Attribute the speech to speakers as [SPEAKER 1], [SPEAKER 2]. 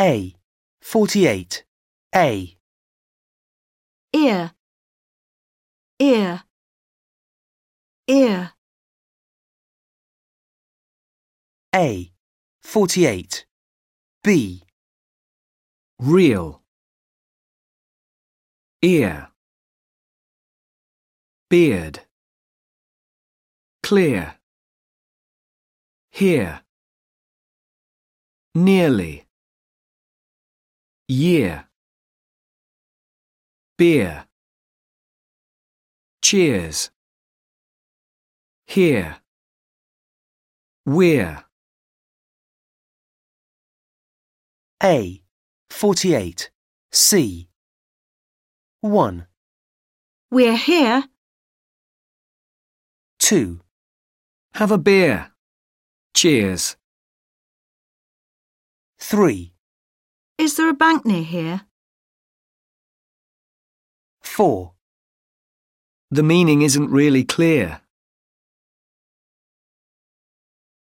[SPEAKER 1] A. 48. A.
[SPEAKER 2] ear, ear, ear,
[SPEAKER 1] A. 48. B.
[SPEAKER 3] real ear beard clear here nearly year beer. Cheers. Here we're
[SPEAKER 1] A. 48. C. 1,
[SPEAKER 2] we're here,
[SPEAKER 1] 2,
[SPEAKER 3] have a beer. Cheers.
[SPEAKER 1] 3,
[SPEAKER 2] is there a bank near here?
[SPEAKER 1] 4,
[SPEAKER 3] the meaning isn't really clear